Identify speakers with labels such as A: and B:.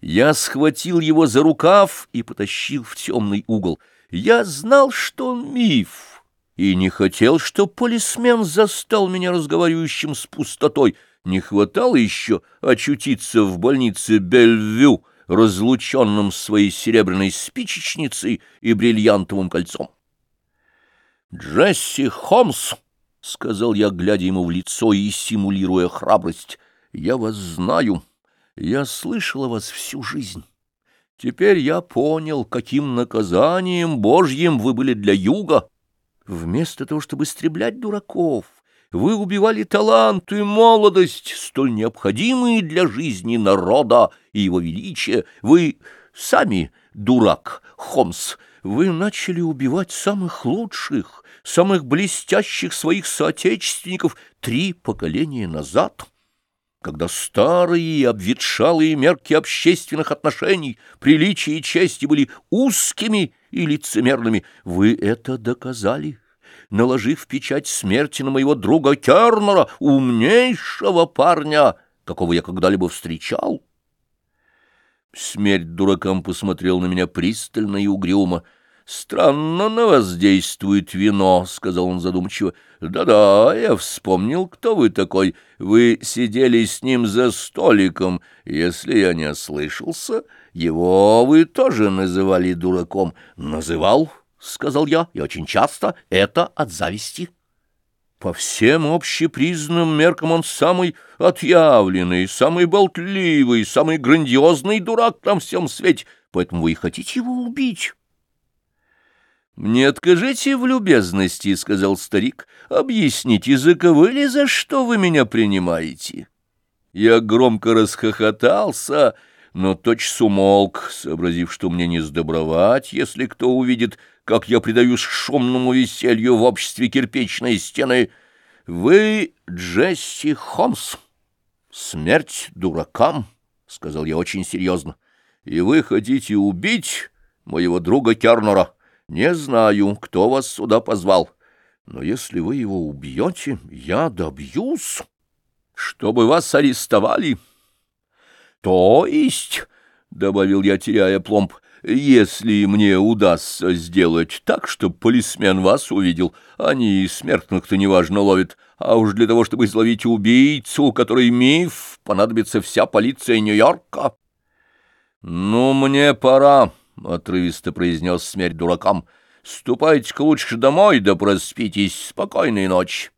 A: Я схватил его за рукав и потащил в темный угол. Я знал, что он миф, и не хотел, чтоб полисмен застал меня разговаривающим с пустотой. Не хватало еще очутиться в больнице Бельвю, разлученным своей серебряной спичечницей и бриллиантовым кольцом. «Джесси Холмс!» — сказал я, глядя ему в лицо и симулируя храбрость. «Я вас знаю». Я слышал о вас всю жизнь. Теперь я понял, каким наказанием Божьим вы были для юга. Вместо того, чтобы истреблять дураков, вы убивали талант и молодость, столь необходимые для жизни народа и его величия. Вы сами дурак, Холмс, вы начали убивать самых лучших, самых блестящих своих соотечественников три поколения назад» когда старые и обветшалые мерки общественных отношений, приличия и чести были узкими и лицемерными, вы это доказали, наложив печать смерти на моего друга Кернера, умнейшего парня, какого я когда-либо встречал. Смерть дуракам посмотрел на меня пристально и угрюмо, «Странно на вас действует вино», — сказал он задумчиво. «Да-да, я вспомнил, кто вы такой. Вы сидели с ним за столиком. Если я не ослышался, его вы тоже называли дураком». «Называл», — сказал я, — «и очень часто. Это от зависти». По всем общепризнанным меркам он самый отъявленный, самый болтливый, самый грандиозный дурак на всем свете, поэтому вы и хотите его убить». «Не откажите в любезности», — сказал старик. «Объясните, за кого или за что вы меня принимаете?» Я громко расхохотался, но точь умолк, сообразив, что мне не сдобровать, если кто увидит, как я предаюсь шумному веселью в обществе кирпичной стены. «Вы Джесси Холмс. Смерть дуракам», — сказал я очень серьезно. «И вы хотите убить моего друга Кернера?» Не знаю, кто вас сюда позвал, но если вы его убьете, я добьюсь, чтобы вас арестовали. То есть, — добавил я, теряя пломб, — если мне удастся сделать так, чтобы полисмен вас увидел, они смертных-то неважно ловят, а уж для того, чтобы изловить убийцу, который миф, понадобится вся полиция Нью-Йорка. — Ну, мне пора. — отрывисто произнес смерть дуракам. — Ступайте-ка лучше домой, да проспитесь. Спокойной ночи.